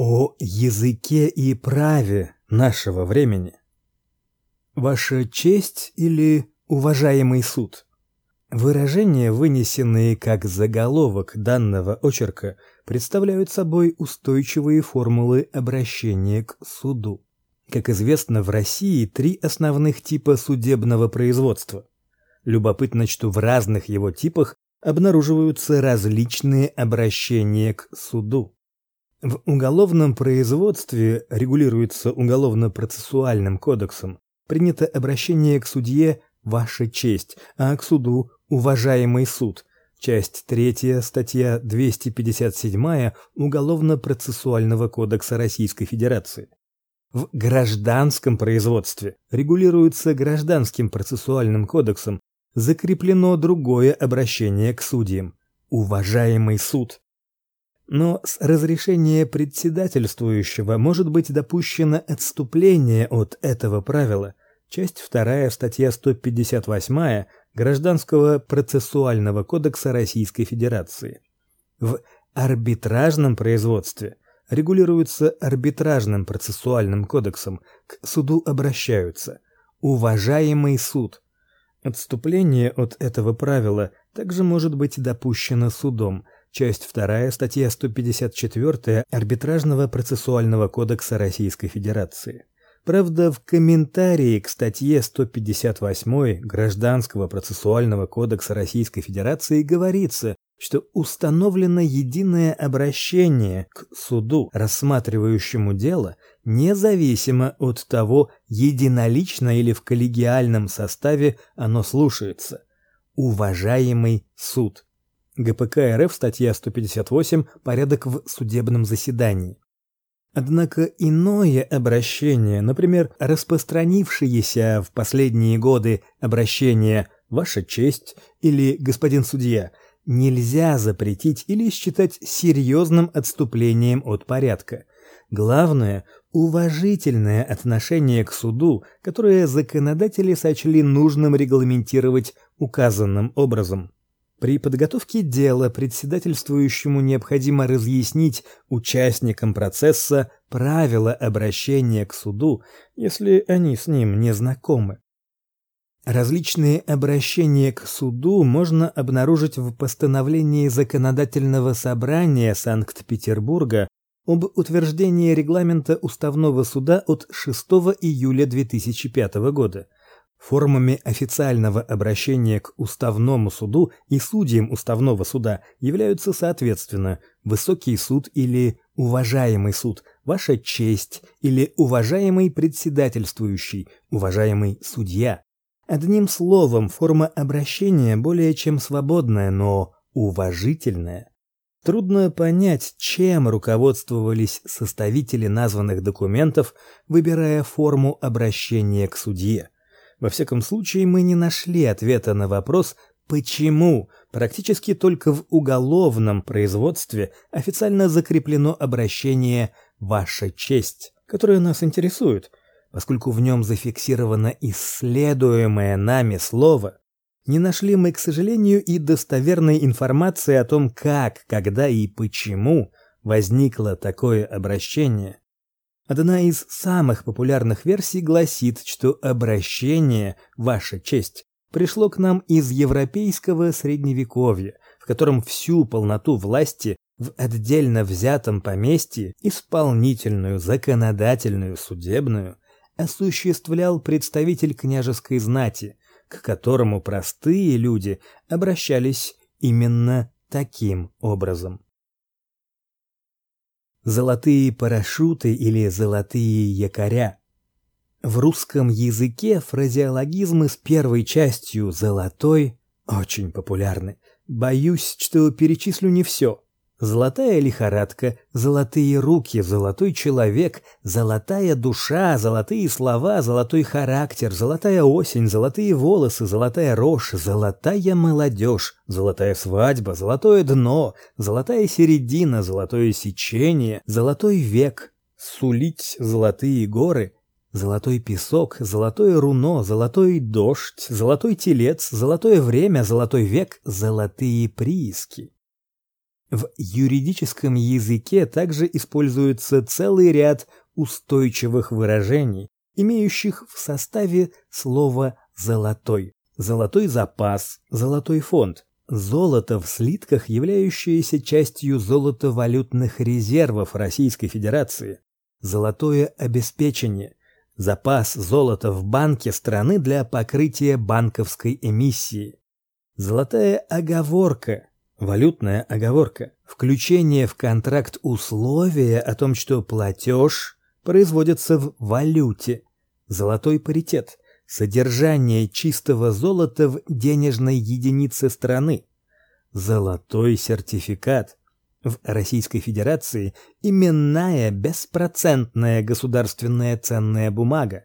о языке и праве нашего времени. Ваша честь или уважаемый суд. Выражения, вынесенные как заголовок данного очерка, представляют собой устойчивые формулы обращения к суду. Как известно, в России три основных типа судебного производства. Любопытно, что в разных его типах обнаруживаются различные обращения к суду. В уголовном производстве регулируется уголовно-процессуальным кодексом. Принято обращение к судье Ваша честь, а к суду уважаемый суд. Часть 3, статья 257 Уголовно-процессуального кодекса Российской Федерации. В гражданском производстве регулируется гражданским процессуальным кодексом, закреплено другое обращение к судьям уважаемый суд. Но с разрешения председательствующего может быть допущено отступление от этого правила. Часть 2, статья 158 Гражданского процессуального кодекса Российской Федерации. В арбитражном производстве регулируется арбитражным процессуальным кодексом. К суду обращаются: уважаемый суд. Отступление от этого правила также может быть допущено судом часть 2, статья 154 Арбитражного процессуального кодекса Российской Федерации. Правда, в комментарии к статье 158 Гражданского процессуального кодекса Российской Федерации говорится, что установлено единое обращение к суду, рассматривающему дело, независимо от того, единолично или в коллегиальном составе оно слушается. Уважаемый суд. ГПК РФ, статья 158, порядок в судебном заседании. Однако иное обращение, например, распространившееся в последние годы обращение «Ваша честь» или «Господин судья», нельзя запретить или считать серьезным отступлением от порядка. Главное уважительное отношение к суду, которое законодатели сочли нужным регламентировать указанным образом. При подготовке дела председательствующему необходимо разъяснить участникам процесса правила обращения к суду, если они с ним не знакомы. Различные обращения к суду можно обнаружить в постановлении Законодательного собрания Санкт-Петербурга об утверждении регламента Уставного суда от 6 июля 2005 года. Формами официального обращения к уставному суду и судьям уставного суда являются соответственно Высокий суд или Уважаемый суд, Ваша честь или Уважаемый председательствующий, Уважаемый судья. Одним словом, форма обращения более чем свободная, но уважительная. Трудно понять, чем руководствовались составители названных документов, выбирая форму обращения к судье. Во всяком случае, мы не нашли ответа на вопрос, почему практически только в уголовном производстве официально закреплено обращение «Ваша честь», которое нас интересует, поскольку в нем зафиксировано исследуемое нами слово. Не нашли мы, к сожалению, и достоверной информации о том, как, когда и почему возникло такое обращение. Одна из самых популярных версий гласит, что обращение «Ваша честь» пришло к нам из европейского средневековья, в котором всю полноту власти в отдельно взятом поместье, исполнительную, законодательную, судебную, осуществлял представитель княжеской знати, к которому простые люди обращались именно таким образом. Золотые парашюты или золотые якоря. В русском языке фразеологизмы с первой частью золотой очень популярны. Боюсь, что перечислю не все. Золотая лихорадка, золотые руки, золотой человек, золотая душа, золотые слова, золотой характер, золотая осень, золотые волосы, золотая рожь, золотая молодежь, золотая свадьба, золотое дно, золотая середина, золотое сечение, золотой век, сулить золотые горы, золотой песок, золотое руно, золотой дождь, золотой телец, золотое время, золотой век, золотые прииски. В юридическом языке также используется целый ряд устойчивых выражений, имеющих в составе слово золотой. Золотой запас, золотой фонд. Золото в слитках, являющееся частью золотовалютных резервов Российской Федерации. Золотое обеспечение. Запас золота в банке страны для покрытия банковской эмиссии. Золотая оговорка. Валютная оговорка. Включение в контракт условия о том, что платеж производится в валюте. Золотой паритет содержание чистого золота в денежной единице страны. Золотой сертификат в Российской Федерации именная беспроцентная государственная ценная бумага.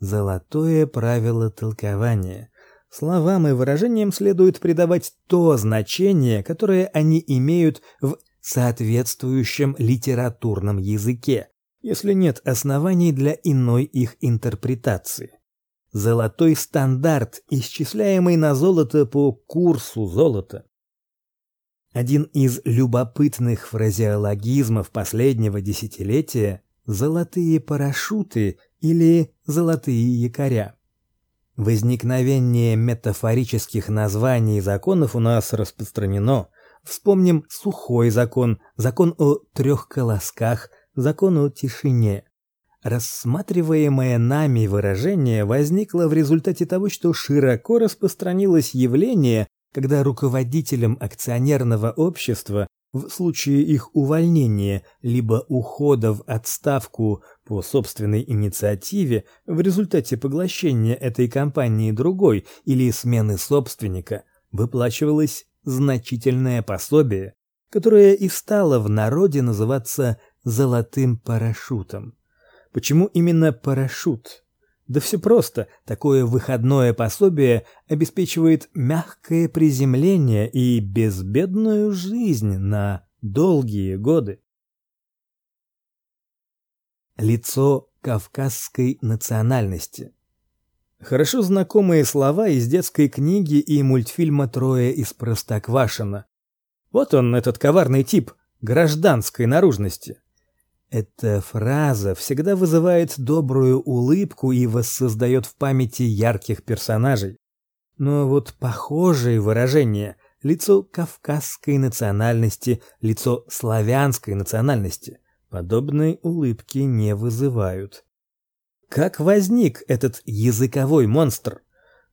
Золотое правило толкования. Словам и выражениям следует придавать то значение, которое они имеют в соответствующем литературном языке, если нет оснований для иной их интерпретации золотой стандарт, исчисляемый на золото по курсу золота. Один из любопытных фразеологизмов последнего десятилетия золотые парашюты или золотые якоря. Возникновение метафорических названий законов у нас распространено. Вспомним сухой закон, закон о трех колосках, закон о тишине. Рассматриваемое нами выражение возникло в результате того, что широко распространилось явление, когда руководителям акционерного общества в случае их увольнения либо ухода в отставку по собственной инициативе в результате поглощения этой компании другой или смены собственника выплачивалось значительное пособие, которое и стало в народе называться золотым парашютом. Почему именно парашют? Да все просто. Такое выходное пособие обеспечивает мягкое приземление и безбедную жизнь на долгие годы. Лицо кавказской национальности. Хорошо знакомые слова из детской книги и мультфильма Трое из Простоквашино. Вот он, этот коварный тип гражданской наружности. Эта фраза всегда вызывает добрую улыбку и воссоздает в памяти ярких персонажей. Но вот похожие выражения лицо кавказской национальности, лицо славянской национальности подобной улыбки не вызывают. Как возник этот языковой монстр?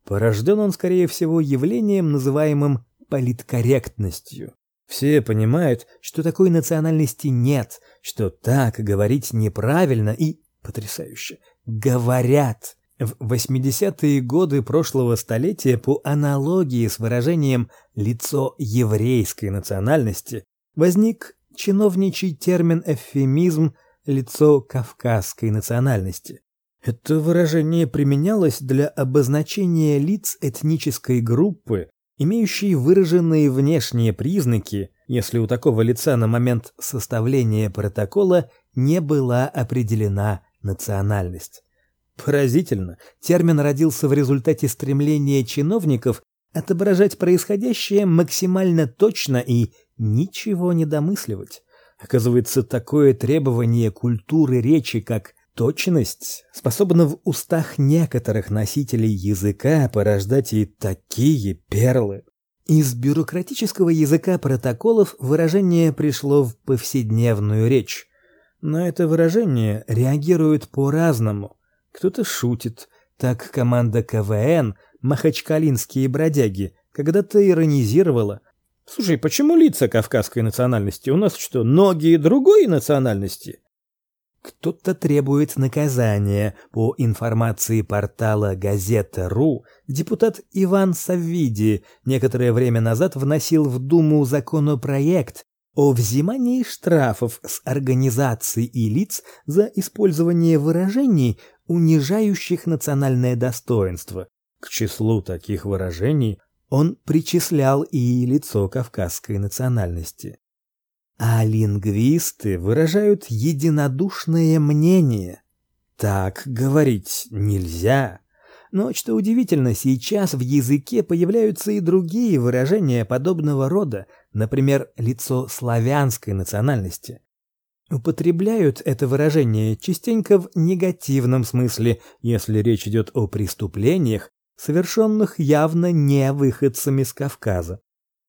Порожден он, скорее всего, явлением, называемым политкорректностью. Все понимают, что такой национальности нет, что так говорить неправильно и потрясающе. Говорят. В 80-е годы прошлого столетия по аналогии с выражением лицо еврейской национальности возник чиновничий термин эвфемизм лицо кавказской национальности. Это выражение применялось для обозначения лиц этнической группы, имеющий выраженные внешние признаки, если у такого лица на момент составления протокола не была определена национальность. Поразительно, термин родился в результате стремления чиновников отображать происходящее максимально точно и ничего не домысливать. Оказывается, такое требование культуры речи, как Точность способна в устах некоторых носителей языка порождать и такие перлы. Из бюрократического языка протоколов выражение пришло в повседневную речь. На это выражение реагируют по-разному. Кто-то шутит. Так команда КВН «Махачкалинские бродяги» когда-то иронизировала. «Слушай, почему лица кавказской национальности? У нас что, ноги другой национальности?» Кто-то требует наказания. По информации портала Газета.ру, депутат Иван Саввиди некоторое время назад вносил в Думу законопроект о взимании штрафов с организаций и лиц за использование выражений, унижающих национальное достоинство. К числу таких выражений он причислял и лицо кавказской национальности. А лингвисты выражают единодушное мнение. Так говорить нельзя. Но что удивительно, сейчас в языке появляются и другие выражения подобного рода, например, лицо славянской национальности. Употребляют это выражение частенько в негативном смысле, если речь идет о преступлениях, совершенных явно не выходцами с Кавказа.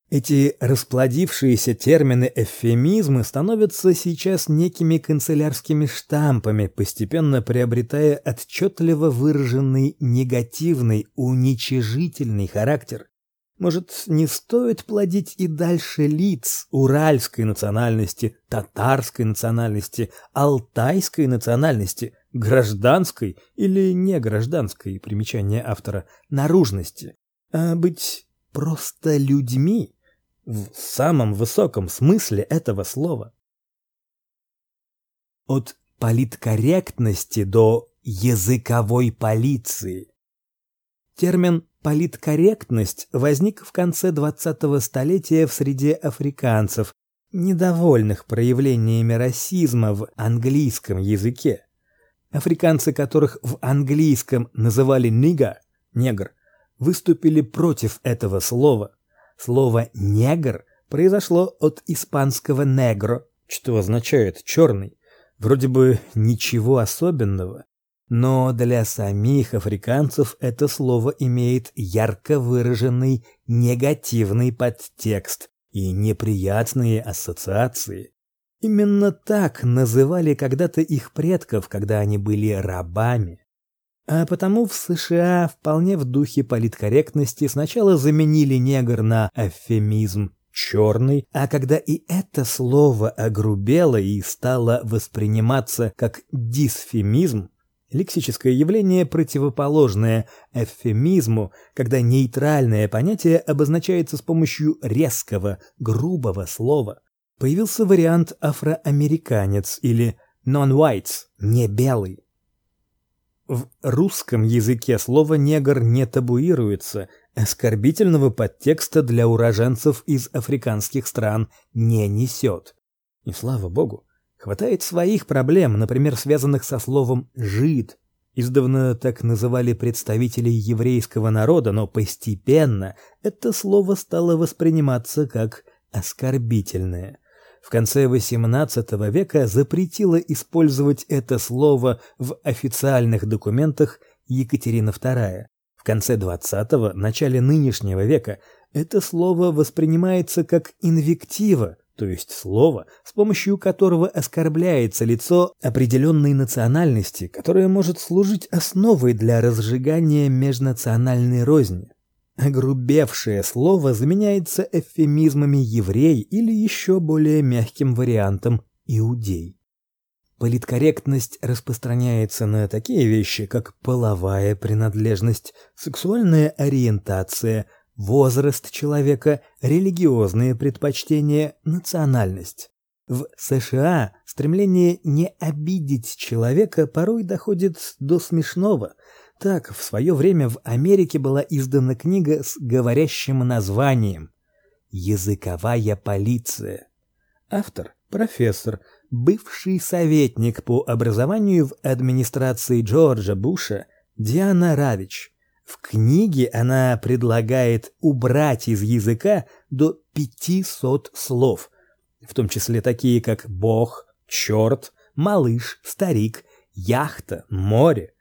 Эти расплодившиеся термины-эвфемизмы становятся сейчас некими канцелярскими штампами, постепенно приобретая отчетливо выраженный негативный, уничижительный характер. Может, не стоит плодить и дальше лиц уральской национальности, татарской национальности, алтайской национальности, гражданской или негражданской, примечание автора, наружности, а быть просто людьми в самом высоком смысле этого слова. От политкорректности до языковой полиции. Термин политкорректность возник в конце 20-го столетия в среде африканцев, недовольных проявлениями расизма в английском языке. Африканцы, которых в английском называли нига, негр, выступили против этого слова. Слово негр произошло от испанского negro, что означает черный. Вроде бы ничего особенного, но для самих африканцев это слово имеет ярко выраженный негативный подтекст и неприятные ассоциации. Именно так называли когда-то их предков, когда они были рабами. А потому в США вполне в духе политкорректности сначала заменили негр на эвфемизм черный, а когда и это слово огрубело и стало восприниматься как дисфемизм, лексическое явление противоположное эвфемизму, когда нейтральное понятие обозначается с помощью резкого, грубого слова, появился вариант афроамериканец или non-whites, не белый. В русском языке слово негр не табуируется, оскорбительного подтекста для уроженцев из африканских стран не несет. И слава богу, хватает своих проблем, например, связанных со словом жид. Издавна так называли представителей еврейского народа, но постепенно это слово стало восприниматься как оскорбительное в конце XVIII века запретила использовать это слово в официальных документах Екатерина II. В конце XX – начале нынешнего века это слово воспринимается как инвектива, то есть слово, с помощью которого оскорбляется лицо определенной национальности, которое может служить основой для разжигания межнациональной розни. Огрубевшее слово заменяется эвфемизмами еврей или еще более мягким вариантом иудей. Политкорректность распространяется на такие вещи, как половая принадлежность, сексуальная ориентация, возраст человека, религиозные предпочтения, национальность. В США стремление не обидеть человека порой доходит до смешного – так, в свое время в Америке была издана книга с говорящим названием «Языковая полиция». Автор – профессор, бывший советник по образованию в администрации Джорджа Буша Диана Равич. В книге она предлагает убрать из языка до 500 слов, в том числе такие как «бог», «черт», «малыш», «старик», «яхта», «море»,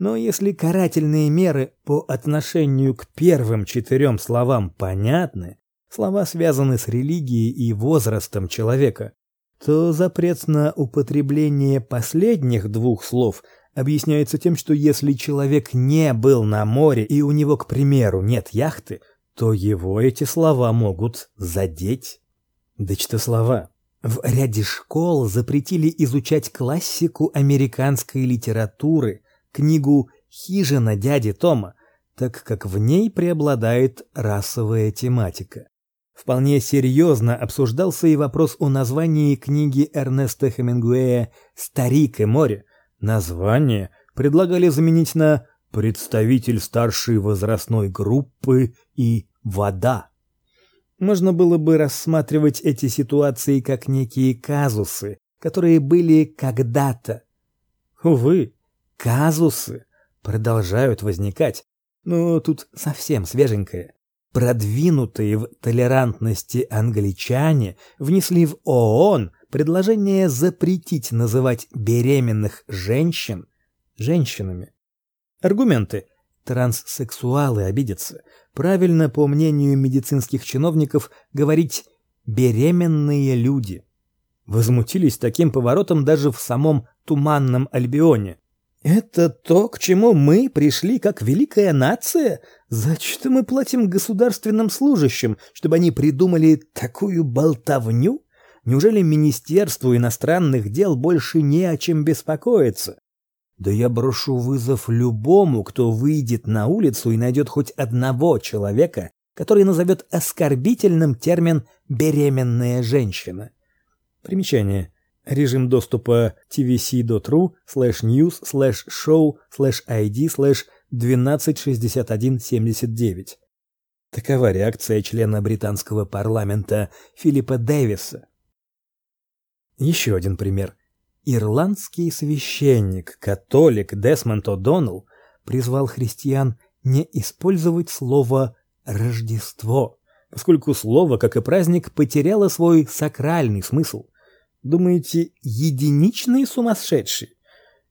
но если карательные меры по отношению к первым четырем словам понятны, слова связаны с религией и возрастом человека, то запрет на употребление последних двух слов объясняется тем, что если человек не был на море и у него, к примеру, нет яхты, то его эти слова могут задеть. Да что слова? В ряде школ запретили изучать классику американской литературы – книгу «Хижина дяди Тома», так как в ней преобладает расовая тематика. Вполне серьезно обсуждался и вопрос о названии книги Эрнеста Хемингуэя «Старик и море». Название предлагали заменить на «Представитель старшей возрастной группы» и «Вода». Можно было бы рассматривать эти ситуации как некие казусы, которые были когда-то. Увы, казусы, продолжают возникать. Но тут совсем свеженькое. Продвинутые в толерантности англичане внесли в ООН предложение запретить называть беременных женщин женщинами. Аргументы. Транссексуалы обидятся. Правильно, по мнению медицинских чиновников, говорить «беременные люди». Возмутились таким поворотом даже в самом Туманном Альбионе. Это то, к чему мы пришли как великая нация? Зачем мы платим государственным служащим, чтобы они придумали такую болтовню? Неужели Министерству иностранных дел больше не о чем беспокоиться? Да я брошу вызов любому, кто выйдет на улицу и найдет хоть одного человека, который назовет оскорбительным термин «беременная женщина». Примечание. Режим доступа tvc.ru slash news slash show slash id slash 126179. Такова реакция члена британского парламента Филиппа Дэвиса. Еще один пример. Ирландский священник, католик Десмонд О'Доннелл призвал христиан не использовать слово Рождество, поскольку слово, как и праздник, потеряло свой сакральный смысл. Думаете, единичные сумасшедшие?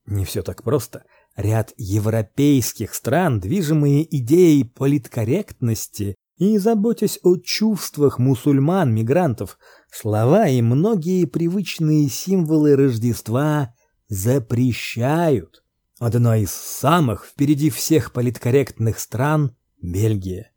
Не все так просто. Ряд европейских стран, движимые идеей политкорректности и заботясь о чувствах мусульман-мигрантов, слова и многие привычные символы Рождества запрещают. Одна из самых впереди всех политкорректных стран Бельгия.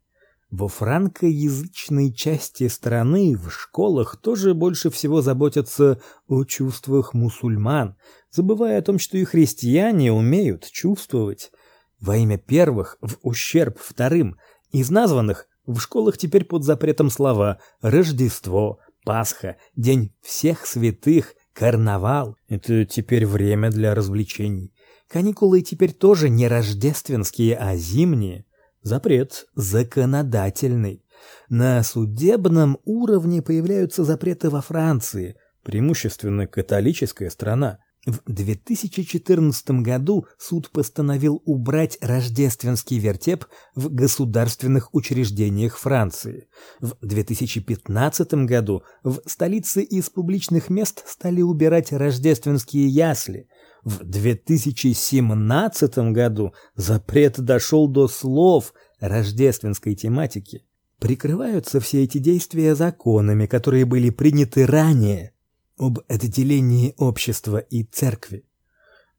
Во франкоязычной части страны в школах тоже больше всего заботятся о чувствах мусульман, забывая о том, что и христиане умеют чувствовать. Во имя первых в ущерб вторым. Из названных в школах теперь под запретом слова Рождество, Пасха, День всех святых, карнавал. Это теперь время для развлечений. Каникулы теперь тоже не рождественские, а зимние. Запрет законодательный. На судебном уровне появляются запреты во Франции, преимущественно католическая страна. В 2014 году суд постановил убрать рождественский вертеп в государственных учреждениях Франции. В 2015 году в столице из публичных мест стали убирать рождественские ясли. В 2017 году запрет дошел до слов рождественской тематики. Прикрываются все эти действия законами, которые были приняты ранее об отделении общества и церкви.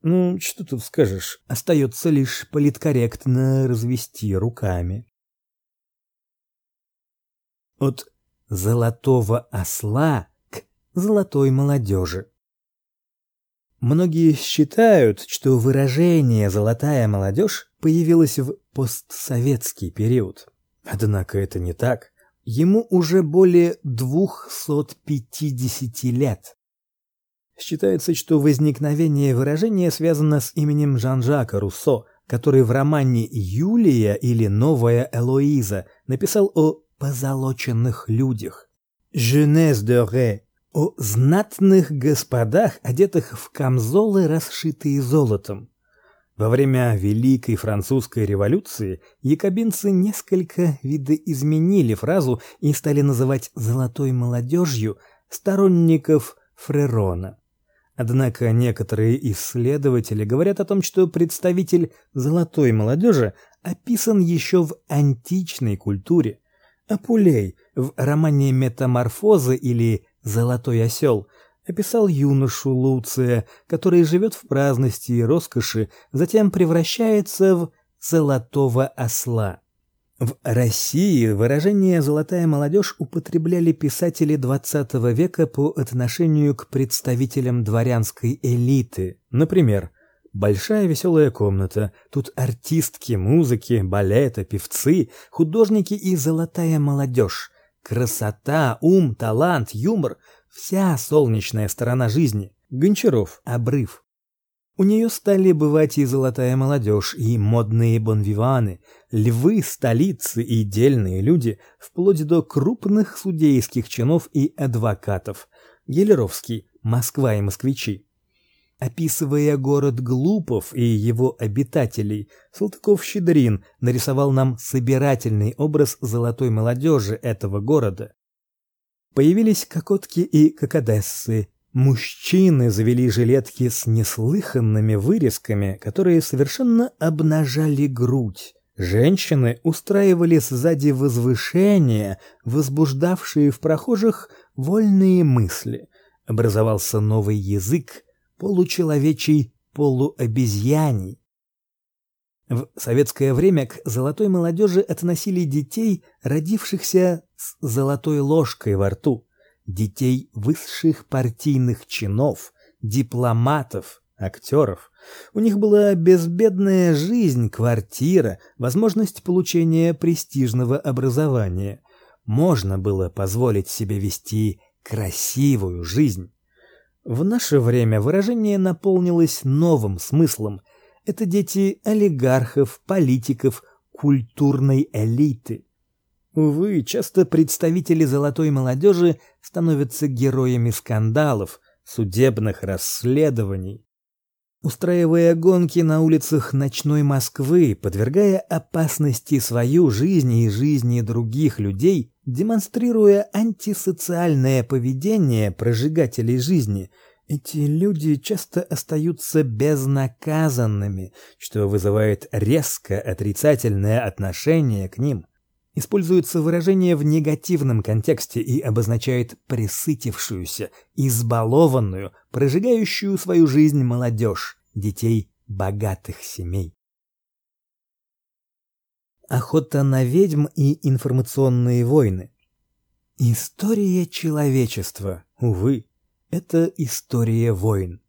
Ну, что тут скажешь? Остается лишь политкорректно развести руками. От золотого осла к золотой молодежи. Многие считают, что выражение «золотая молодежь» появилось в постсоветский период. Однако это не так. Ему уже более 250 лет. Считается, что возникновение выражения связано с именем Жан-Жака Руссо, который в романе Юлия или Новая Элоиза написал о позолоченных людях. Jeunesse de Ré о знатных господах, одетых в камзолы, расшитые золотом. Во время Великой французской революции якобинцы несколько видоизменили фразу и стали называть золотой молодежью сторонников Фрерона. Однако некоторые исследователи говорят о том, что представитель золотой молодежи описан еще в античной культуре. Апулей в романе Метаморфозы или Золотой осел описал юношу Луция, который живет в праздности и роскоши, затем превращается в золотого осла. В России выражение золотая молодежь употребляли писатели XX века по отношению к представителям дворянской элиты. Например, Большая веселая комната. Тут артистки музыки, балета, певцы, художники и золотая молодежь. Красота, ум, талант, юмор — вся солнечная сторона жизни. Гончаров, обрыв. У нее стали бывать и золотая молодежь, и модные бонвиваны, львы столицы и дельные люди, вплоть до крупных судейских чинов и адвокатов. Гелеровский, Москва и москвичи. Описывая город Глупов и его обитателей, Салтыков-Щедрин нарисовал нам собирательный образ золотой молодежи этого города. Появились кокотки и кокодессы. Мужчины завели жилетки с неслыханными вырезками, которые совершенно обнажали грудь. Женщины устраивали сзади возвышения, возбуждавшие в прохожих вольные мысли. Образовался новый язык, получеловечий, полуобезьяний. В советское время к золотой молодежи относили детей, родившихся с золотой ложкой во рту, детей высших партийных чинов, дипломатов, актеров. У них была безбедная жизнь, квартира, возможность получения престижного образования. Можно было позволить себе вести красивую жизнь. В наше время выражение наполнилось новым смыслом – это дети олигархов, политиков, культурной элиты. Увы, часто представители золотой молодежи становятся героями скандалов, судебных расследований. Устраивая гонки на улицах ночной Москвы, подвергая опасности свою жизнь и жизни других людей, демонстрируя антисоциальное поведение прожигателей жизни – эти люди часто остаются безнаказанными, что вызывает резко отрицательное отношение к ним. Используется выражение в негативном контексте и обозначает пресытившуюся, избалованную, прожигающую свою жизнь молодежь, детей богатых семей. Охота на ведьм и информационные войны. История человечества, увы, это история войн.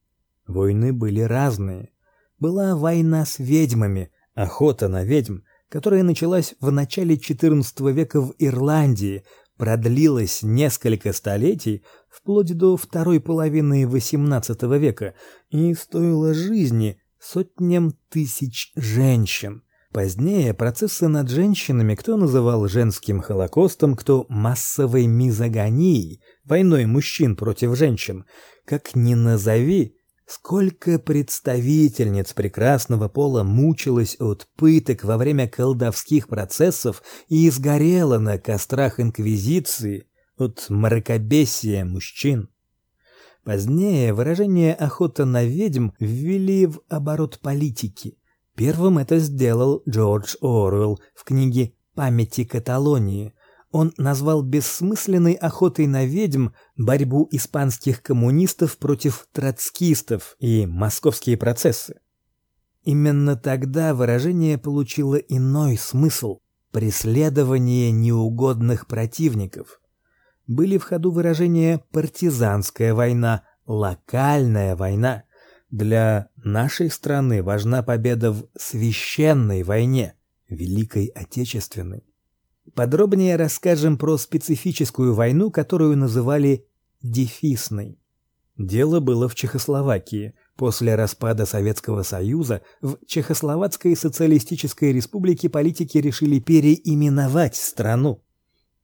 Войны были разные. Была война с ведьмами, охота на ведьм, которая началась в начале XIV века в Ирландии, продлилась несколько столетий, вплоть до второй половины XVIII века и стоила жизни сотням тысяч женщин. Позднее процессы над женщинами кто называл женским холокостом, кто массовой мизогонией, войной мужчин против женщин. Как ни назови, сколько представительниц прекрасного пола мучилось от пыток во время колдовских процессов и изгорело на кострах инквизиции от мракобесия мужчин. Позднее выражение охота на ведьм ввели в оборот политики – Первым это сделал Джордж Оруэлл в книге Памяти Каталонии. Он назвал бессмысленной охотой на ведьм борьбу испанских коммунистов против троцкистов и московские процессы. Именно тогда выражение получило иной смысл преследование неугодных противников. Были в ходу выражения партизанская война, локальная война. Для нашей страны важна победа в священной войне, Великой Отечественной. Подробнее расскажем про специфическую войну, которую называли дефисной. Дело было в Чехословакии. После распада Советского Союза в Чехословацкой социалистической республике политики решили переименовать страну.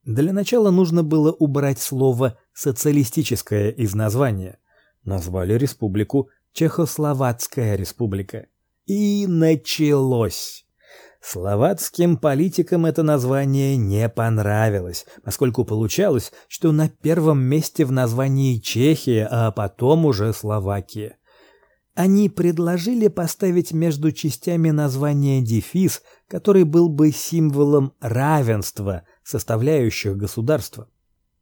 Для начала нужно было убрать слово социалистическое из названия. Назвали республику Чехословацкая республика. И началось. Словацким политикам это название не понравилось, поскольку получалось, что на первом месте в названии Чехия, а потом уже Словакия. Они предложили поставить между частями названия дефис, который был бы символом равенства составляющих государства.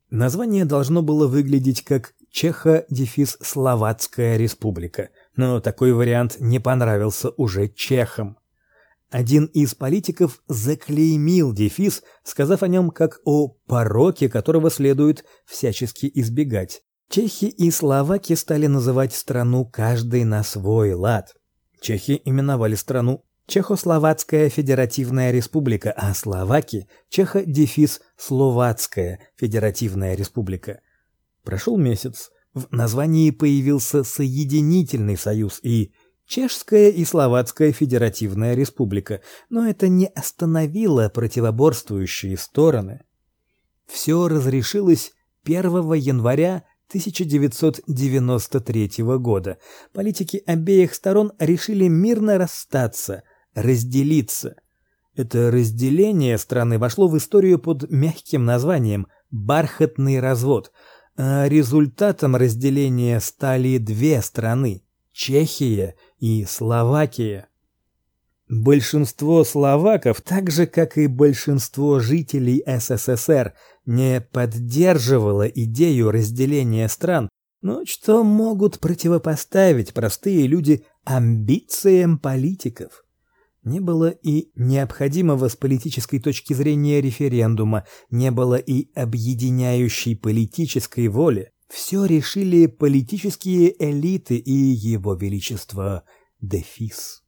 Название должно было выглядеть как Чехо-Словацкая республика, но такой вариант не понравился уже чехам. Один из политиков заклеймил дефис, сказав о нем как о пороке, которого следует всячески избегать. Чехи и словаки стали называть страну каждый на свой лад. Чехи именовали страну Чехословацкая Федеративная Республика, а словаки Чехо-дефис Словацкая Федеративная Республика. Прошел месяц, в названии появился соединительный союз и Чешская и Словацкая Федеративная Республика, но это не остановило противоборствующие стороны. Все разрешилось 1 января 1993 года. Политики обеих сторон решили мирно расстаться, разделиться. Это разделение страны вошло в историю под мягким названием бархатный развод. А результатом разделения стали две страны Чехия и Словакия. Большинство словаков, так же как и большинство жителей СССР, не поддерживало идею разделения стран, но что могут противопоставить простые люди амбициям политиков? Не было и необходимого с политической точки зрения референдума, не было и объединяющей политической воли. Все решили политические элиты и его величество Дефис.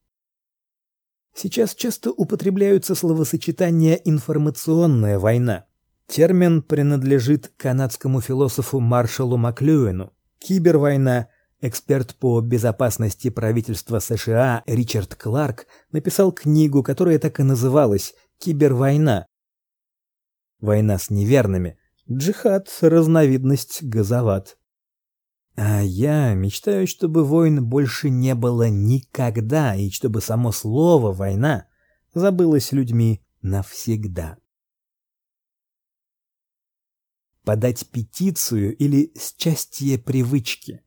Сейчас часто употребляются словосочетания информационная война. Термин принадлежит канадскому философу Маршалу Маклюэну. Кибервойна Эксперт по безопасности правительства США Ричард Кларк написал книгу, которая так и называлась Кибервойна. Война с неверными. Джихад разновидность газоват. А я мечтаю, чтобы войн больше не было никогда, и чтобы само слово война забылось людьми навсегда. Подать петицию или счастье привычки.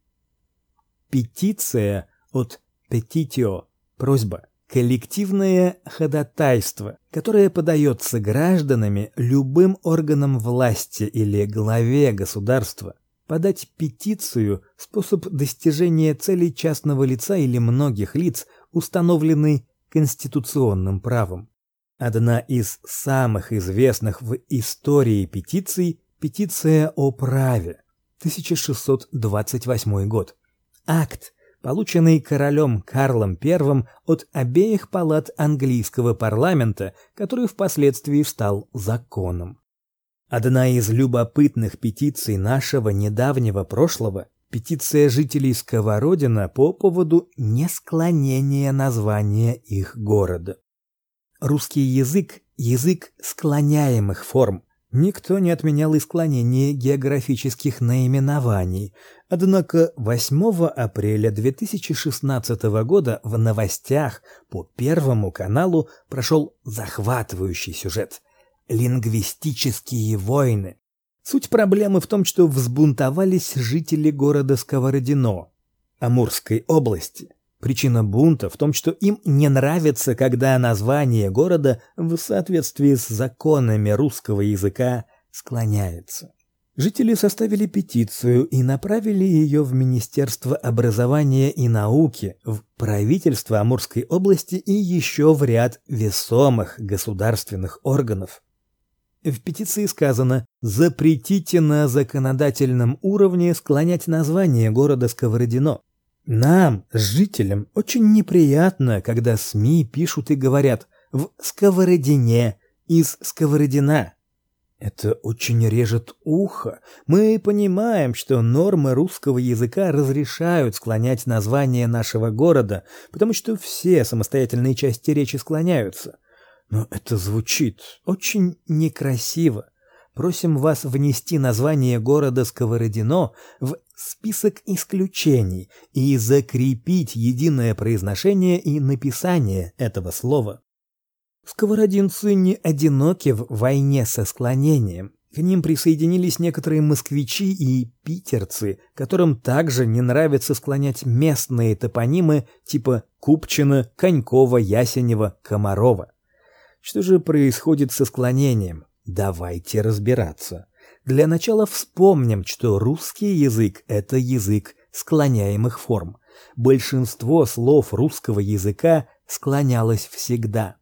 Петиция от petitio просьба коллективное ходатайство, которое подается гражданами любым органам власти или главе государства Подать петицию – способ достижения целей частного лица или многих лиц, установленный конституционным правом. Одна из самых известных в истории петиций – петиция о праве, 1628 год. Акт, полученный королем Карлом I от обеих палат английского парламента, который впоследствии стал законом. Одна из любопытных петиций нашего недавнего прошлого петиция жителей Сковородина по поводу несклонения названия их города. Русский язык язык склоняемых форм. Никто не отменял и склонение географических наименований. Однако 8 апреля 2016 года в новостях по Первому каналу прошел захватывающий сюжет лингвистические войны. Суть проблемы в том, что взбунтовались жители города Сковородино, Амурской области. Причина бунта в том, что им не нравится, когда название города в соответствии с законами русского языка склоняется. Жители составили петицию и направили ее в Министерство образования и науки, в правительство Амурской области и еще в ряд весомых государственных органов. В петиции сказано «Запретите на законодательном уровне склонять название города Сковородино». Нам, жителям, очень неприятно, когда СМИ пишут и говорят «в Сковородине», «из Сковородина». Это очень режет ухо. Мы понимаем, что нормы русского языка разрешают склонять название нашего города, потому что все самостоятельные части речи склоняются. Но это звучит очень некрасиво. Просим вас внести название города Сковородино в список исключений и закрепить единое произношение и написание этого слова. Сковородинцы не одиноки в войне со склонением. К ним присоединились некоторые москвичи и питерцы, которым также не нравится склонять местные топонимы типа Купчино, Конькова, Ясенева, Комарова. Что же происходит со склонением? Давайте разбираться. Для начала вспомним, что русский язык это язык склоняемых форм. Большинство слов русского языка склонялось всегда.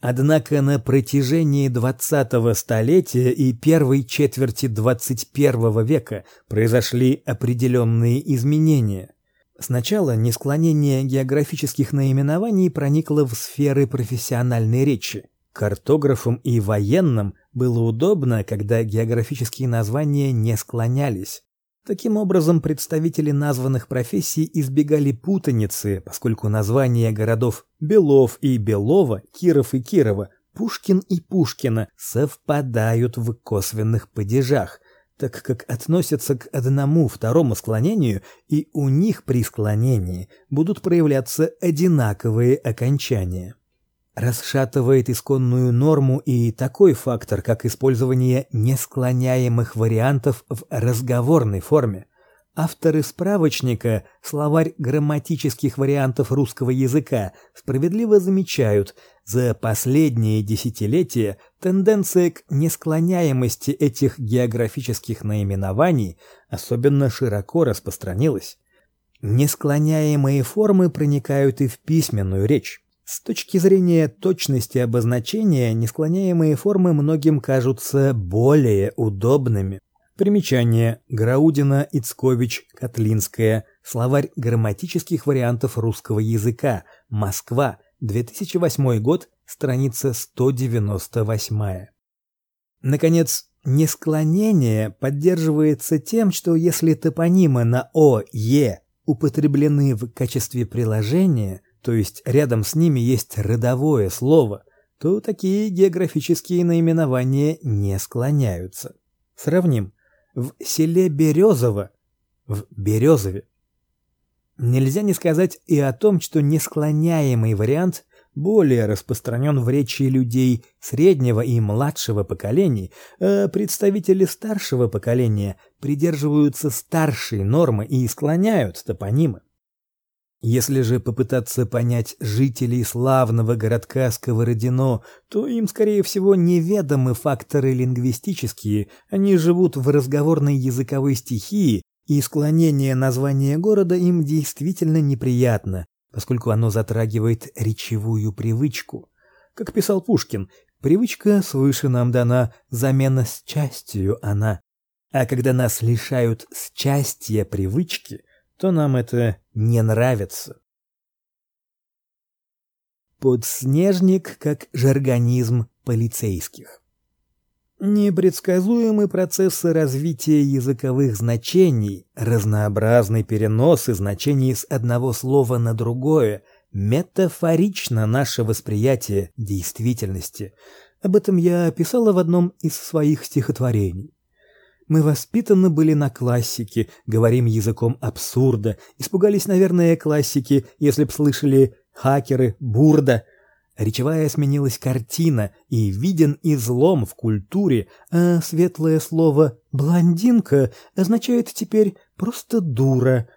Однако на протяжении 20-го столетия и первой четверти 21 века произошли определенные изменения. Сначала несклонение географических наименований проникло в сферы профессиональной речи. Картографам и военным было удобно, когда географические названия не склонялись. Таким образом, представители названных профессий избегали путаницы, поскольку названия городов Белов и Белова, Киров и Кирова, Пушкин и Пушкина совпадают в косвенных падежах, так как относятся к одному второму склонению, и у них при склонении будут проявляться одинаковые окончания. Расшатывает исконную норму и такой фактор, как использование несклоняемых вариантов в разговорной форме. Авторы справочника «Словарь грамматических вариантов русского языка» справедливо замечают, за последние десятилетия тенденция к несклоняемости этих географических наименований особенно широко распространилась. Несклоняемые формы проникают и в письменную речь. С точки зрения точности обозначения, несклоняемые формы многим кажутся более удобными. Примечание. Граудина, Ицкович, Котлинская. Словарь грамматических вариантов русского языка. Москва. 2008 год. Страница 198. Наконец, несклонение поддерживается тем, что если топонимы на о, е употреблены в качестве приложения, то есть рядом с ними есть родовое слово, то такие географические наименования не склоняются. Сравним в селе Березово, в Березове. Нельзя не сказать и о том, что несклоняемый вариант более распространен в речи людей среднего и младшего поколений, а представители старшего поколения придерживаются старшей нормы и склоняют топонимы. Если же попытаться понять жителей славного городка Сковородино, то им, скорее всего, неведомы факторы лингвистические. Они живут в разговорной языковой стихии, и склонение названия города им действительно неприятно, поскольку оно затрагивает речевую привычку. Как писал Пушкин, привычка свыше нам дана, замена с частью она. А когда нас лишают счастья привычки – то нам это не нравится. Подснежник как жаргонизм полицейских. Непредсказуемы процессы развития языковых значений, разнообразный перенос значений с одного слова на другое, метафорично наше восприятие действительности. Об этом я писала в одном из своих стихотворений. Мы воспитаны были на классике, говорим языком абсурда. Испугались, наверное, классики, если б слышали хакеры, бурда. Речевая сменилась картина, и виден излом в культуре, а светлое слово «блондинка» означает теперь просто «дура».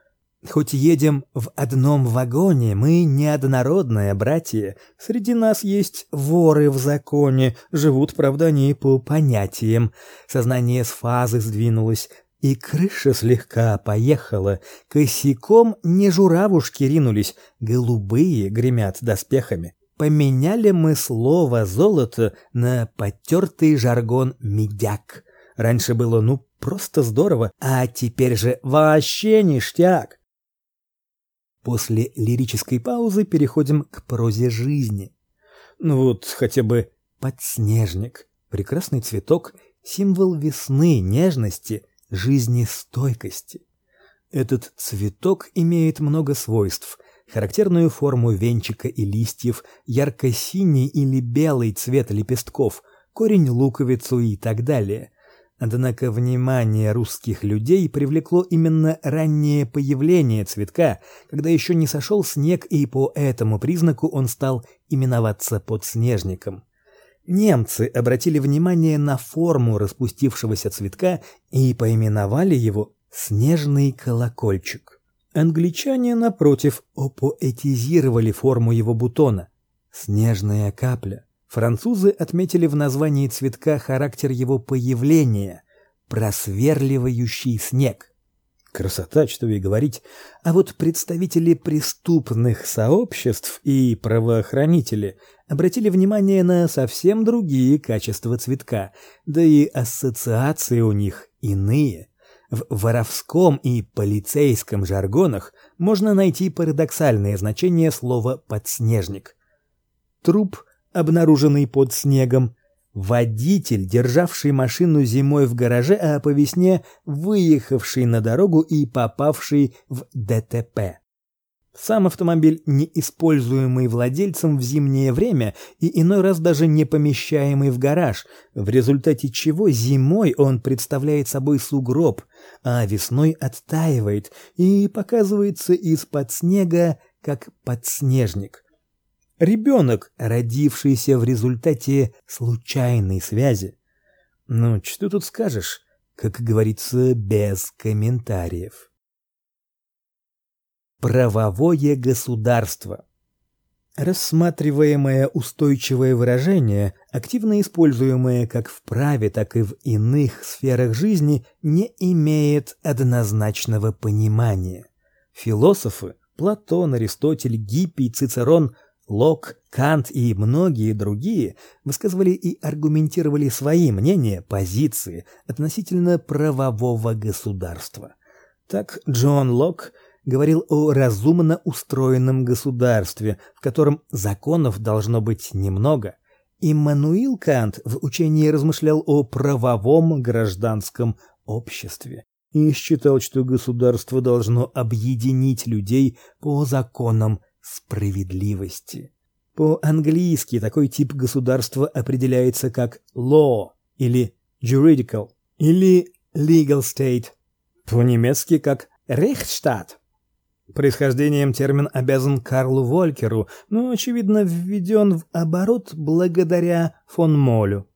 Хоть едем в одном вагоне, мы неоднородные братья. Среди нас есть воры в законе, живут, правда, не по понятиям. Сознание с фазы сдвинулось, и крыша слегка поехала. Косяком не журавушки ринулись, голубые гремят доспехами. Поменяли мы слово «золото» на потертый жаргон «медяк». Раньше было, ну, просто здорово, а теперь же вообще ништяк. После лирической паузы переходим к прозе жизни. Ну вот хотя бы подснежник, прекрасный цветок, символ весны, нежности, жизнестойкости. Этот цветок имеет много свойств: характерную форму венчика и листьев, ярко-синий или белый цвет лепестков, корень луковицу и так далее. Однако внимание русских людей привлекло именно раннее появление цветка, когда еще не сошел снег, и по этому признаку он стал именоваться подснежником. Немцы обратили внимание на форму распустившегося цветка и поименовали его снежный колокольчик. Англичане напротив опоэтизировали форму его бутона снежная капля. Французы отметили в названии цветка характер его появления просверливающий снег. Красота, что и говорить. А вот представители преступных сообществ и правоохранители обратили внимание на совсем другие качества цветка, да и ассоциации у них иные. В воровском и полицейском жаргонах можно найти парадоксальное значение слова подснежник. Труп обнаруженный под снегом, водитель, державший машину зимой в гараже, а по весне выехавший на дорогу и попавший в ДТП. Сам автомобиль, не используемый владельцем в зимнее время и иной раз даже не помещаемый в гараж, в результате чего зимой он представляет собой сугроб, а весной оттаивает и показывается из-под снега как подснежник. Ребенок, родившийся в результате случайной связи. Ну, что тут скажешь, как говорится, без комментариев. Правовое государство. Рассматриваемое устойчивое выражение, активно используемое как в праве, так и в иных сферах жизни, не имеет однозначного понимания. Философы Платон, Аристотель, Гиппий, Цицерон, Лок, Кант и многие другие высказывали и аргументировали свои мнения, позиции относительно правового государства. Так Джон Лок – говорил о разумно устроенном государстве, в котором законов должно быть немного. Иммануил Кант в учении размышлял о правовом гражданском обществе и считал, что государство должно объединить людей по законам справедливости. По-английски такой тип государства определяется как law или juridical или legal state, по-немецки как Rechtsstaat. Происхождением термин обязан Карлу Волькеру, но очевидно введен в оборот благодаря фон Молю.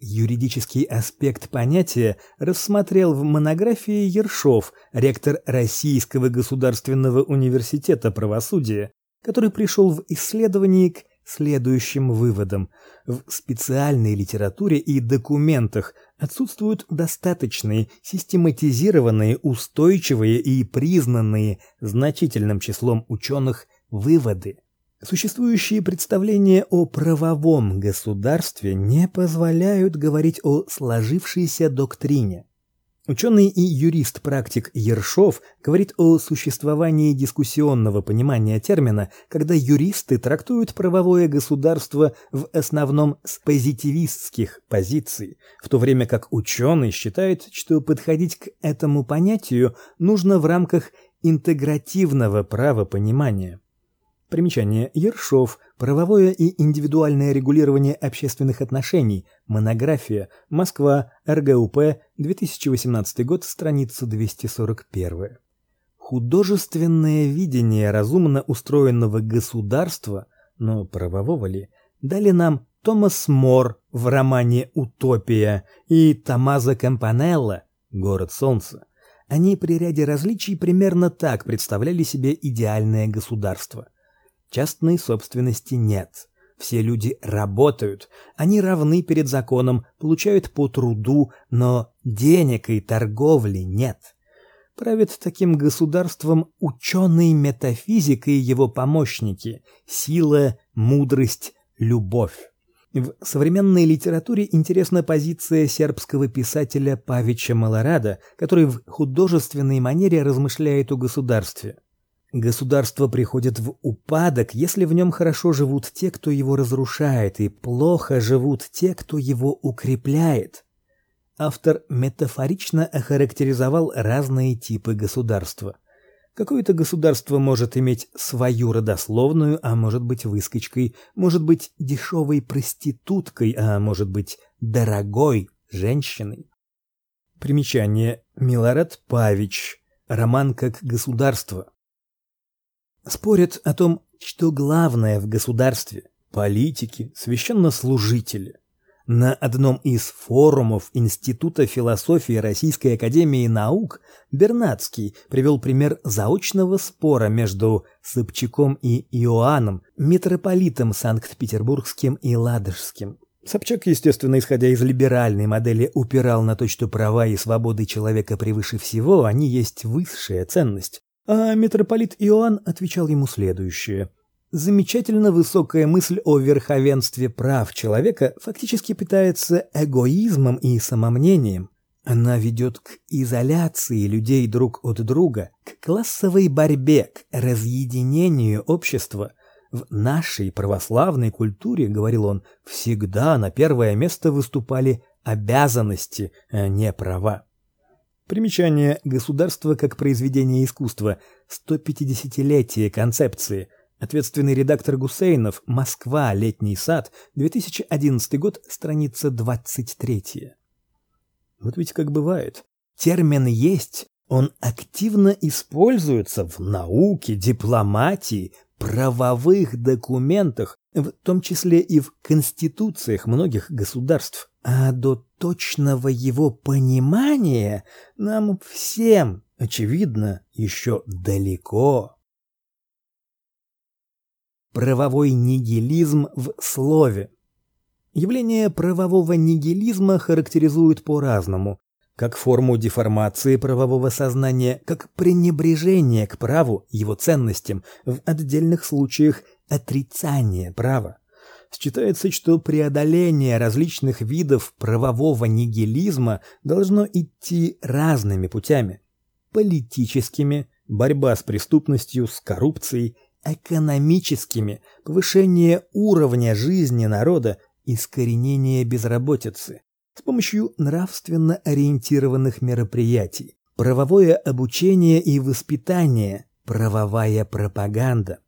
Юридический аспект понятия рассмотрел в монографии Ершов, ректор Российского государственного университета правосудия, который пришел в исследовании к следующим выводам. В специальной литературе и документах отсутствуют достаточные, систематизированные, устойчивые и признанные значительным числом ученых выводы. Существующие представления о правовом государстве не позволяют говорить о сложившейся доктрине. Ученый и юрист-практик Ершов говорит о существовании дискуссионного понимания термина, когда юристы трактуют правовое государство в основном с позитивистских позиций, в то время как ученый считает, что подходить к этому понятию нужно в рамках интегративного правопонимания. Примечание. Ершов. Правовое и индивидуальное регулирование общественных отношений. Монография. Москва. РГУП. 2018 год. Страница 241. Художественное видение разумно устроенного государства, но правового ли, дали нам Томас Мор в романе Утопия и Томазо Кампанелло Город солнца. Они при ряде различий примерно так представляли себе идеальное государство. Частной собственности нет. Все люди работают, они равны перед законом, получают по труду, но денег и торговли нет. Правит таким государством ученый метафизик и его помощники, сила, мудрость, любовь. В современной литературе интересна позиция сербского писателя Павича Малорада, который в художественной манере размышляет о государстве. Государство приходит в упадок, если в нем хорошо живут те, кто его разрушает, и плохо живут те, кто его укрепляет. Автор метафорично охарактеризовал разные типы государства. Какое-то государство может иметь свою родословную, а может быть выскочкой, может быть дешевой проституткой, а может быть дорогой женщиной. Примечание. Милорад Павич. Роман как государство. Спорят о том, что главное в государстве политики, священнослужители. На одном из форумов Института философии Российской академии наук Бернацкий привел пример заочного спора между Собчаком и Иоанном, митрополитом Санкт-Петербургским и Ладожским. Собчак, естественно, исходя из либеральной модели, упирал на то, что права и свободы человека превыше всего, они есть высшая ценность. А митрополит Иоанн отвечал ему следующее: Замечательно высокая мысль о верховенстве прав человека фактически питается эгоизмом и самомнением. Она ведет к изоляции людей друг от друга, к классовой борьбе, к разъединению общества. В нашей православной культуре, говорил он, всегда на первое место выступали обязанности, а не права. Примечание «Государство как произведение искусства. 150-летие концепции». Ответственный редактор Гусейнов. Москва. Летний сад. 2011 год. Страница 23. Вот ведь как бывает. Термин есть, он активно используется в науке, дипломатии, правовых документах, в том числе и в конституциях многих государств. А до точного его понимания нам всем, очевидно, еще далеко. Правовой нигилизм в слове. Явление правового нигилизма характеризуют по-разному как форму деформации правового сознания, как пренебрежение к праву, его ценностям, в отдельных случаях отрицание права. Считается, что преодоление различных видов правового нигилизма должно идти разными путями: политическими, борьба с преступностью, с коррупцией, экономическими, повышение уровня жизни народа, искоренение безработицы, с помощью нравственно ориентированных мероприятий, правовое обучение и воспитание, правовая пропаганда.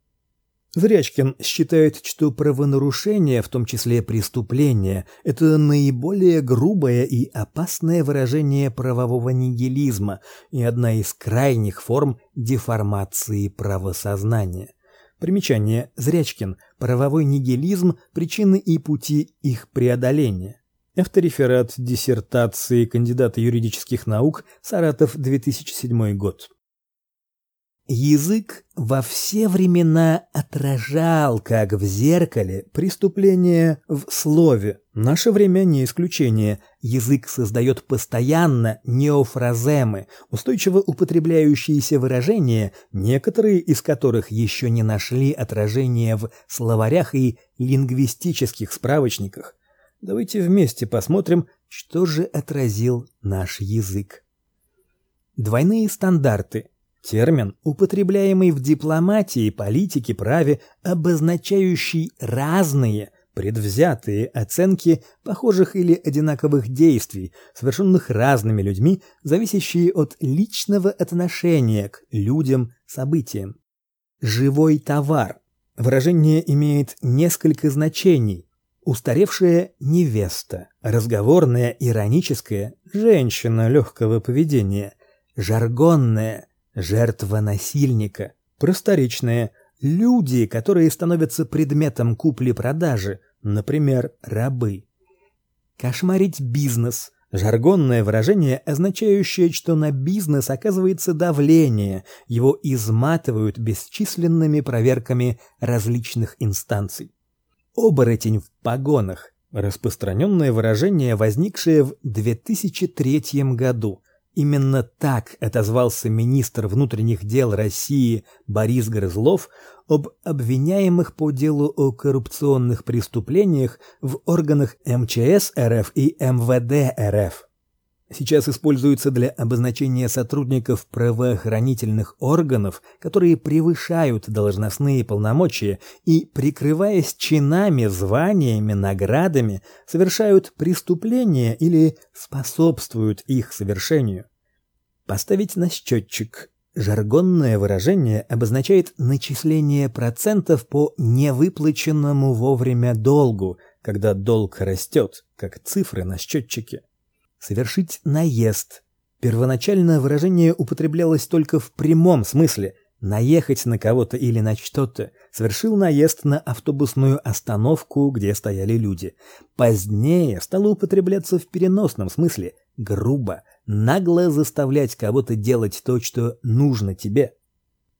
Зрячкин считает, что правонарушение, в том числе преступление, это наиболее грубое и опасное выражение правового нигилизма и одна из крайних форм деформации правосознания. Примечание: Зрячкин. Правовой нигилизм. Причины и пути их преодоления. Автореферат диссертации кандидата юридических наук, Саратов, 2007 год. Язык во все времена отражал, как в зеркале, преступление в слове. Наше время не исключение. Язык создает постоянно неофраземы, устойчиво употребляющиеся выражения, некоторые из которых еще не нашли отражения в словарях и лингвистических справочниках. Давайте вместе посмотрим, что же отразил наш язык. Двойные стандарты термин, употребляемый в дипломатии, политике, праве, обозначающий разные предвзятые оценки похожих или одинаковых действий, совершенных разными людьми, зависящие от личного отношения к людям, событиям. Живой товар. Выражение имеет несколько значений, устаревшая невеста, разговорная ироническая женщина легкого поведения, жаргонная жертва насильника, просторечная люди, которые становятся предметом купли-продажи, например, рабы. Кошмарить бизнес жаргонное выражение, означающее, что на бизнес оказывается давление, его изматывают бесчисленными проверками различных инстанций. Оборотень в погонах распространенное выражение, возникшее в 2003 году. Именно так отозвался министр внутренних дел России Борис Грызлов об обвиняемых по делу о коррупционных преступлениях в органах МЧС РФ и МВД РФ сейчас используется для обозначения сотрудников правоохранительных органов, которые превышают должностные полномочия и, прикрываясь чинами, званиями, наградами, совершают преступления или способствуют их совершению. Поставить на счетчик Жаргонное выражение обозначает начисление процентов по невыплаченному вовремя долгу, когда долг растет, как цифры на счетчике совершить наезд. Первоначально выражение употреблялось только в прямом смысле наехать на кого-то или на что-то. Совершил наезд на автобусную остановку, где стояли люди. Позднее стало употребляться в переносном смысле грубо, нагло заставлять кого-то делать то, что нужно тебе.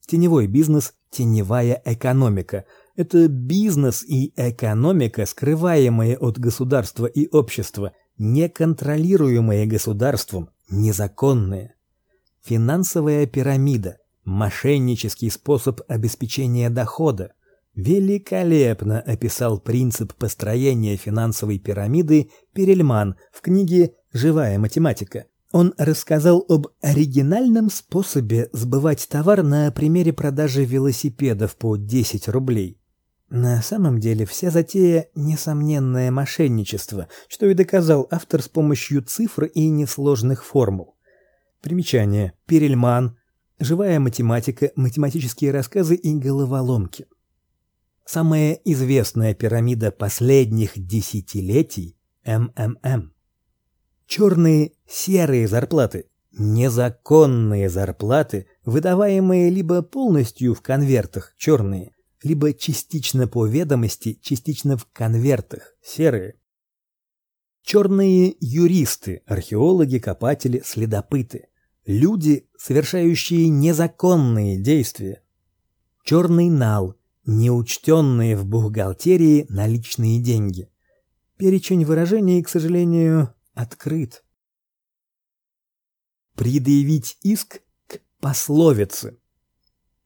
Теневой бизнес, теневая экономика это бизнес и экономика, скрываемые от государства и общества неконтролируемые государством, незаконные. Финансовая пирамида мошеннический способ обеспечения дохода. Великолепно описал принцип построения финансовой пирамиды Перельман в книге Живая математика. Он рассказал об оригинальном способе сбывать товар на примере продажи велосипедов по 10 рублей. На самом деле вся затея несомненное мошенничество, что и доказал автор с помощью цифр и несложных формул. Примечание. Перельман. Живая математика, математические рассказы и головоломки. Самая известная пирамида последних десятилетий МММ. Черные серые зарплаты, незаконные зарплаты, выдаваемые либо полностью в конвертах черные, либо частично по ведомости, частично в конвертах серые. Черные юристы, археологи, копатели, следопыты, люди, совершающие незаконные действия. Черный нал, неучтенные в бухгалтерии наличные деньги. Перечень выражений, к сожалению, открыт. Предъявить иск к пословице.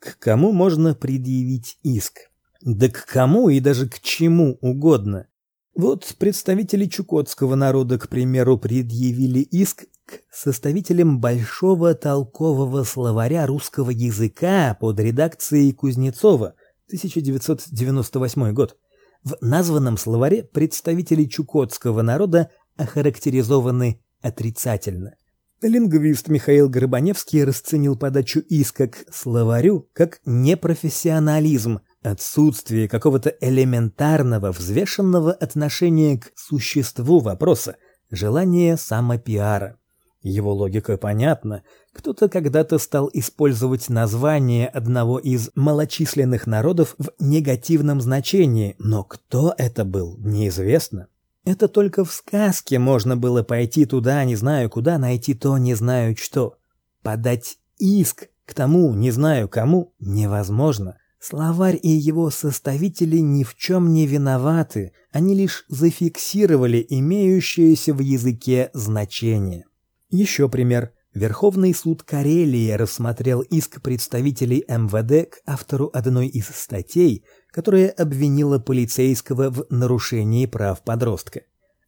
К кому можно предъявить иск? Да к кому и даже к чему угодно. Вот представители чукотского народа, к примеру, предъявили иск к составителям большого толкового словаря русского языка под редакцией Кузнецова, 1998 год. В названном словаре представители чукотского народа охарактеризованы отрицательно. Лингвист Михаил Горбаневский расценил подачу иска к словарю как непрофессионализм, отсутствие какого-то элементарного взвешенного отношения к существу вопроса, желание самопиара. Его логика понятна. Кто-то когда-то стал использовать название одного из малочисленных народов в негативном значении, но кто это был, неизвестно. Это только в сказке можно было пойти туда, не знаю куда, найти то, не знаю что. Подать иск к тому, не знаю кому, невозможно. Словарь и его составители ни в чем не виноваты, они лишь зафиксировали имеющееся в языке значение. Еще пример. Верховный суд Карелии рассмотрел иск представителей МВД к автору одной из статей, которая обвинила полицейского в нарушении прав подростка.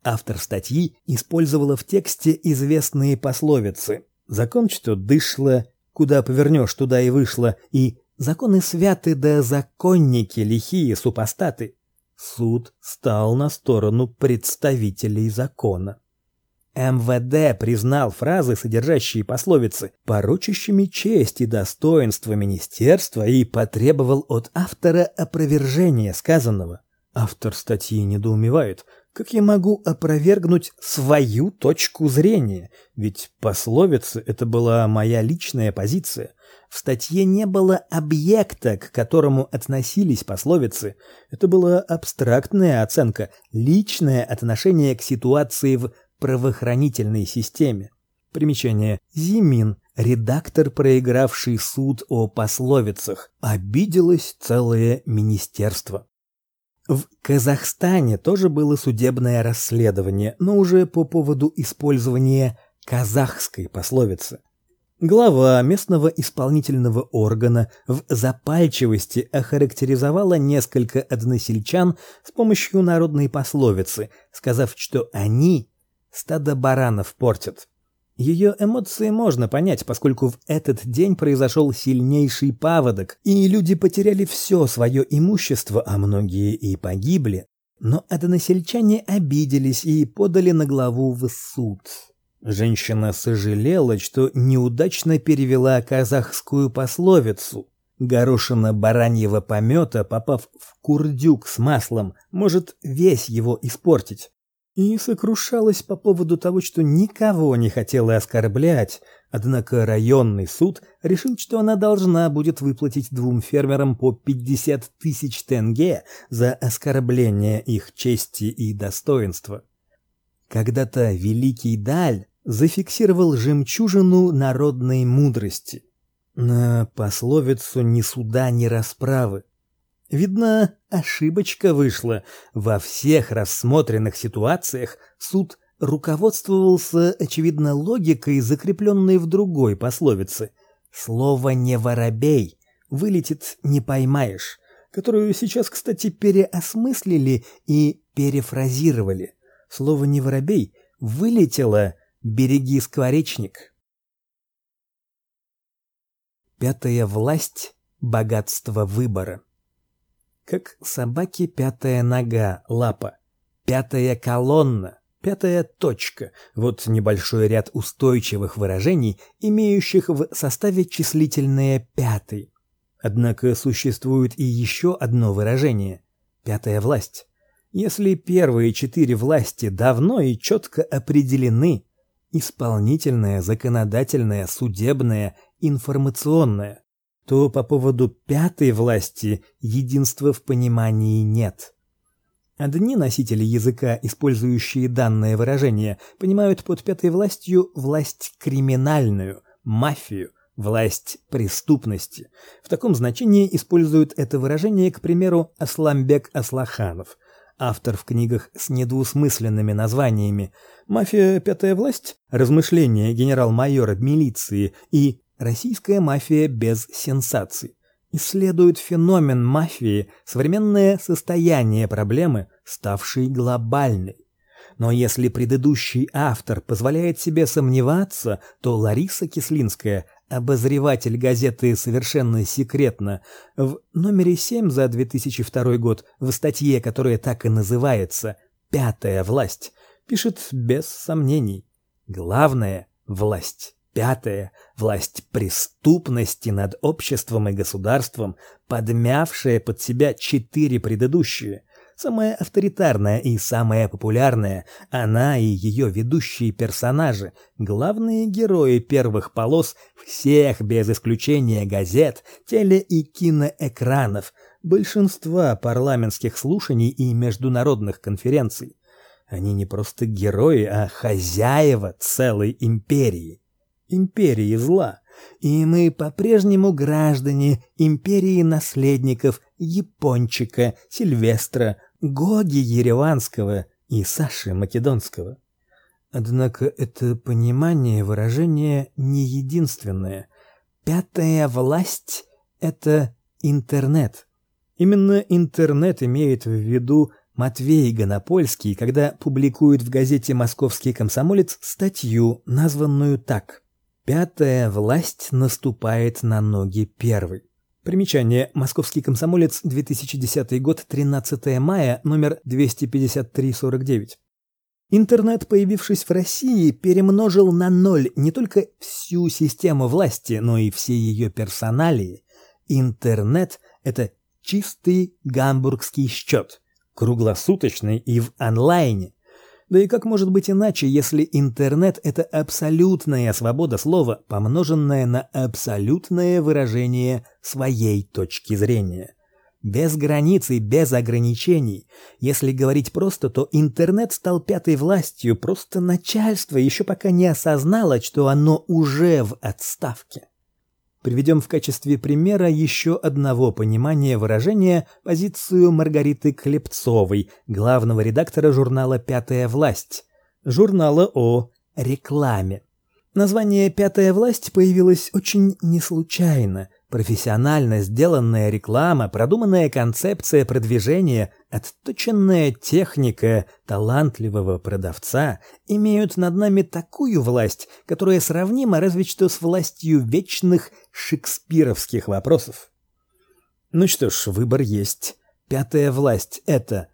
Автор статьи использовала в тексте известные пословицы: "Закон что дышло, куда повернешь, туда и вышло" и Законы святы да законники лихие супостаты. Суд стал на сторону представителей закона. МВД признал фразы, содержащие пословицы, порочащими честь и достоинство министерства и потребовал от автора опровержения сказанного. Автор статьи недоумевает, как я могу опровергнуть свою точку зрения, ведь пословицы это была моя личная позиция. В статье не было объекта, к которому относились пословицы. Это была абстрактная оценка, личное отношение к ситуации в правоохранительной системе. Примечание. Зимин, редактор, проигравший суд о пословицах, обиделось целое министерство. В Казахстане тоже было судебное расследование, но уже по поводу использования казахской пословицы. Глава местного исполнительного органа в запальчивости охарактеризовала несколько односельчан с помощью народной пословицы, сказав, что они стадо баранов портят. Ее эмоции можно понять, поскольку в этот день произошел сильнейший паводок, и люди потеряли все свое имущество, а многие и погибли. Но односельчане обиделись и подали на главу в суд. Женщина сожалела, что неудачно перевела казахскую пословицу. Горошина бараньего помета, попав в курдюк с маслом, может весь его испортить. И сокрушалась по поводу того, что никого не хотела оскорблять, однако районный суд решил, что она должна будет выплатить двум фермерам по 50 тысяч тенге за оскорбление их чести и достоинства. Когда-то великий Даль зафиксировал жемчужину народной мудрости. На пословицу ни суда, ни расправы. Видно, ошибочка вышла. Во всех рассмотренных ситуациях суд руководствовался, очевидно, логикой, закрепленной в другой пословице. Слово «не воробей» вылетит «не поймаешь», которую сейчас, кстати, переосмыслили и перефразировали. Слово «не воробей» вылетело Береги скворечник. Пятая власть богатство выбора. Как собаки пятая нога, лапа, пятая колонна, Пятая точка. Вот небольшой ряд устойчивых выражений, имеющих в составе числительное пятый. Однако существует и еще одно выражение пятая власть. Если первые четыре власти давно и четко определены: исполнительная, законодательная, судебная, информационная, то по поводу пятой власти единства в понимании нет. Одни носители языка, использующие данное выражение, понимают под пятой властью власть криминальную, мафию, власть преступности. В таком значении используют это выражение, к примеру, Асламбек Аслаханов, автор в книгах с недвусмысленными названиями «Мафия. Пятая власть», «Размышления генерал-майора милиции» и «Российская мафия без сенсаций» исследует феномен мафии, современное состояние проблемы, ставшей глобальной. Но если предыдущий автор позволяет себе сомневаться, то Лариса Кислинская, обозреватель газеты «Совершенно секретно», в номере 7 за 2002 год в статье, которая так и называется «Пятая власть», пишет без сомнений «Главная власть». Пятое власть преступности над обществом и государством, подмявшая под себя четыре предыдущие. Самая авторитарная и самая популярная, она и ее ведущие персонажи, главные герои первых полос всех без исключения газет, теле- и киноэкранов, большинства парламентских слушаний и международных конференций. Они не просто герои, а хозяева целой империи империи зла, и мы по-прежнему граждане империи наследников Япончика, Сильвестра, Гоги Ереванского и Саши Македонского. Однако это понимание выражения не единственное. Пятая власть это интернет. Именно интернет имеет в виду Матвей Гонопольский, когда публикует в газете Московский комсомолец статью, названную так: Пятая власть наступает на ноги первой. Примечание. Московский комсомолец, 2010 год, 13 мая, номер 25349. Интернет, появившись в России, перемножил на ноль не только всю систему власти, но и все ее персоналии. Интернет это чистый гамбургский счет, круглосуточный и в онлайне. Да и как может быть иначе, если интернет это абсолютная свобода слова, помноженная на абсолютное выражение своей точки зрения? Без границ и без ограничений. Если говорить просто, то интернет стал пятой властью, просто начальство еще пока не осознало, что оно уже в отставке. Приведем в качестве примера еще одного понимания выражения позицию Маргариты Клепцовой, главного редактора журнала Пятая власть, журнала о рекламе. Название Пятая власть появилось очень не случайно. Профессионально сделанная реклама, продуманная концепция продвижения, отточенная техника талантливого продавца имеют над нами такую власть, которая сравнима разве что с властью вечных шекспировских вопросов. Ну что ж, выбор есть. Пятая власть это,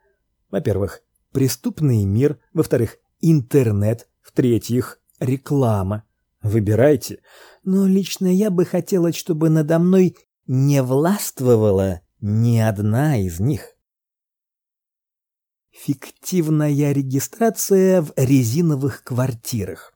во-первых, преступный мир, во-вторых, интернет, в-третьих, реклама. Выбирайте. Но лично я бы хотела, чтобы надо мной не властвовала ни одна из них. Фиктивная регистрация в резиновых квартирах.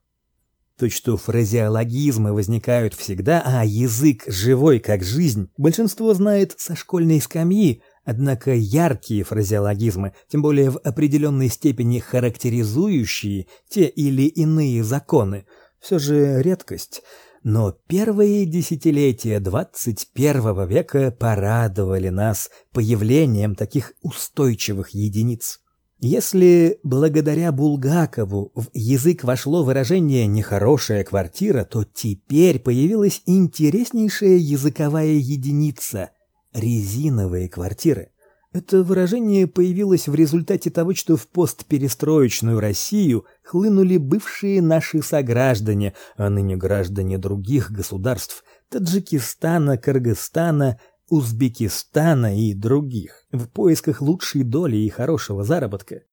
То, что фразеологизмы возникают всегда, а язык живой как жизнь, большинство знает со школьной скамьи, однако яркие фразеологизмы, тем более в определенной степени характеризующие те или иные законы, все же редкость. Но первые десятилетия 21 века порадовали нас появлением таких устойчивых единиц. Если благодаря Булгакову в язык вошло выражение нехорошая квартира, то теперь появилась интереснейшая языковая единица резиновые квартиры. Это выражение появилось в результате того, что в постперестроечную Россию хлынули бывшие наши сограждане, а ныне граждане других государств: Таджикистана, Кыргызстана, Узбекистана и других в поисках лучшей доли и хорошего заработка.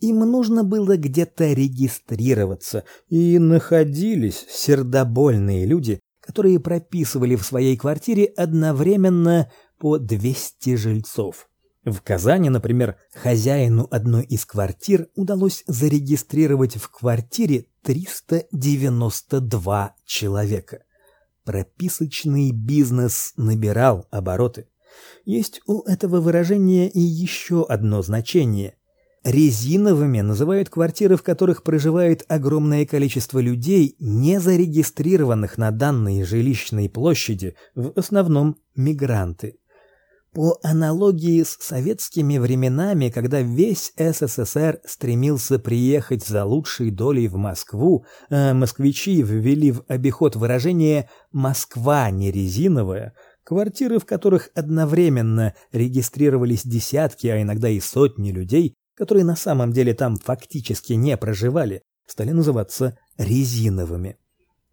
Им нужно было где-то регистрироваться, и находились сердобольные люди, которые прописывали в своей квартире одновременно по 200 жильцов. В Казани, например, хозяину одной из квартир удалось зарегистрировать в квартире 392 человека. Прописочный бизнес набирал обороты. Есть у этого выражения и еще одно значение. Резиновыми называют квартиры, в которых проживает огромное количество людей, не зарегистрированных на данной жилищной площади, в основном мигранты. По аналогии с советскими временами, когда весь СССР стремился приехать за лучшей долей в Москву, а москвичи ввели в обиход выражение «Москва не резиновая», квартиры, в которых одновременно регистрировались десятки, а иногда и сотни людей, которые на самом деле там фактически не проживали, стали называться резиновыми.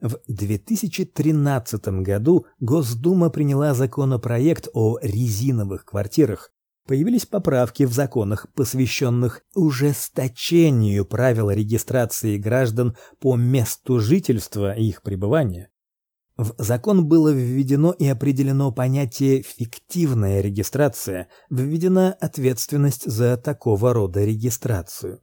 В 2013 году Госдума приняла законопроект о резиновых квартирах. Появились поправки в законах, посвященных ужесточению правил регистрации граждан по месту жительства и их пребывания. В закон было введено и определено понятие фиктивная регистрация, введена ответственность за такого рода регистрацию.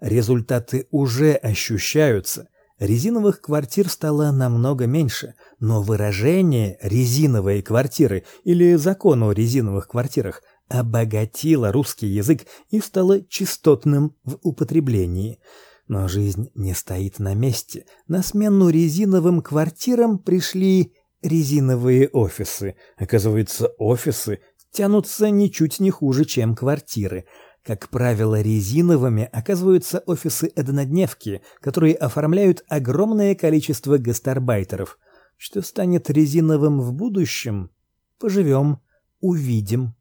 Результаты уже ощущаются. Резиновых квартир стало намного меньше, но выражение резиновые квартиры или закон о резиновых квартирах обогатило русский язык и стало частотным в употреблении. Но жизнь не стоит на месте. На смену резиновым квартирам пришли резиновые офисы. Оказывается, офисы тянутся ничуть не хуже, чем квартиры. Как правило, резиновыми оказываются офисы-однодневки, которые оформляют огромное количество гастарбайтеров. Что станет резиновым в будущем? Поживем, увидим.